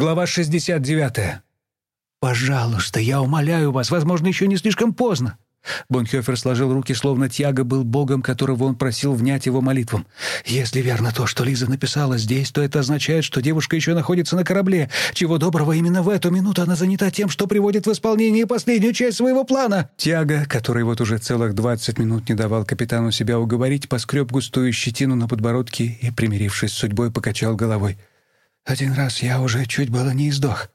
Глава 69. «Пожалуйста, я умоляю вас, возможно, еще не слишком поздно». Бонхёфер сложил руки, словно Тьяго был богом, которого он просил внять его молитвам. «Если верно то, что Лиза написала здесь, то это означает, что девушка еще находится на корабле. Чего доброго, именно в эту минуту она занята тем, что приводит в исполнение последнюю часть своего плана». Тьяго, который вот уже целых двадцать минут не давал капитану себя уговорить, поскреб густую щетину на подбородке и, примирившись с судьбой, покачал головой. Один раз я уже чуть было не издох.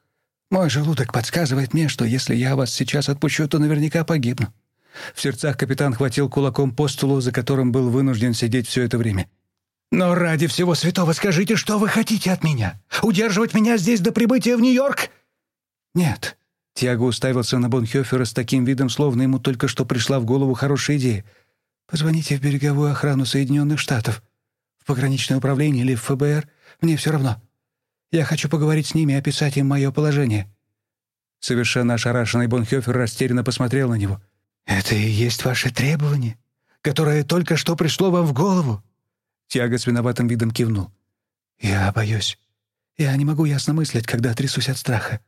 Мой желудок подсказывает мне, что если я вас сейчас отпущу, то наверняка погибну». В сердцах капитан хватил кулаком по стулу, за которым был вынужден сидеть все это время. «Но ради всего святого скажите, что вы хотите от меня? Удерживать меня здесь до прибытия в Нью-Йорк?» «Нет». Тиаго уставился на Бонхёфера с таким видом, словно ему только что пришла в голову хорошая идея. «Позвоните в береговую охрану Соединенных Штатов, в пограничное управление или в ФБР. Мне все равно. Я хочу поговорить с ними и описать им мое положение». Совершенно ошарашенный Бонхёфер растерянно посмотрел на него. «Это и есть ваше требование, которое только что пришло вам в голову?» Тиаго с виноватым видом кивнул. «Я боюсь. Я не могу ясно мыслить, когда трясусь от страха».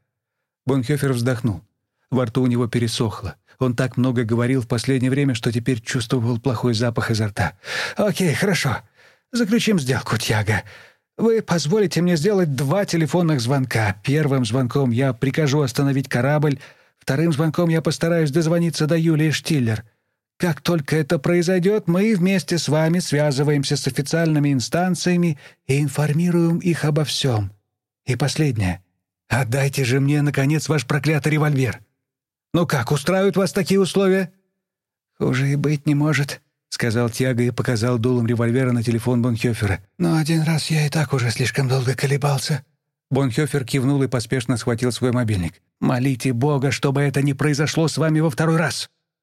Бонхёфер вздохнул. Во рту у него пересохло. Он так много говорил в последнее время, что теперь чувствовал плохой запах изо рта. «Окей, хорошо. Заключим сделку, Тиаго. Вы позволите мне сделать два телефонных звонка. Первым звонком я прикажу остановить корабль, вторым звонком я постараюсь дозвониться до Юлии Штиллер. Как только это произойдет, мы вместе с вами связываемся с официальными инстанциями и информируем их обо всем. И последнее. Отдайте же мне, наконец, ваш проклятый револьвер. Ну как, устраивают вас такие условия? Хуже и быть не может сказал Тиаго и показал дулом револьвера на телефон Бонхёфера. «Но один раз я и так уже слишком долго колебался». Бонхёфер кивнул и поспешно схватил свой мобильник. «Молите Бога, чтобы это не произошло с вами во второй раз!»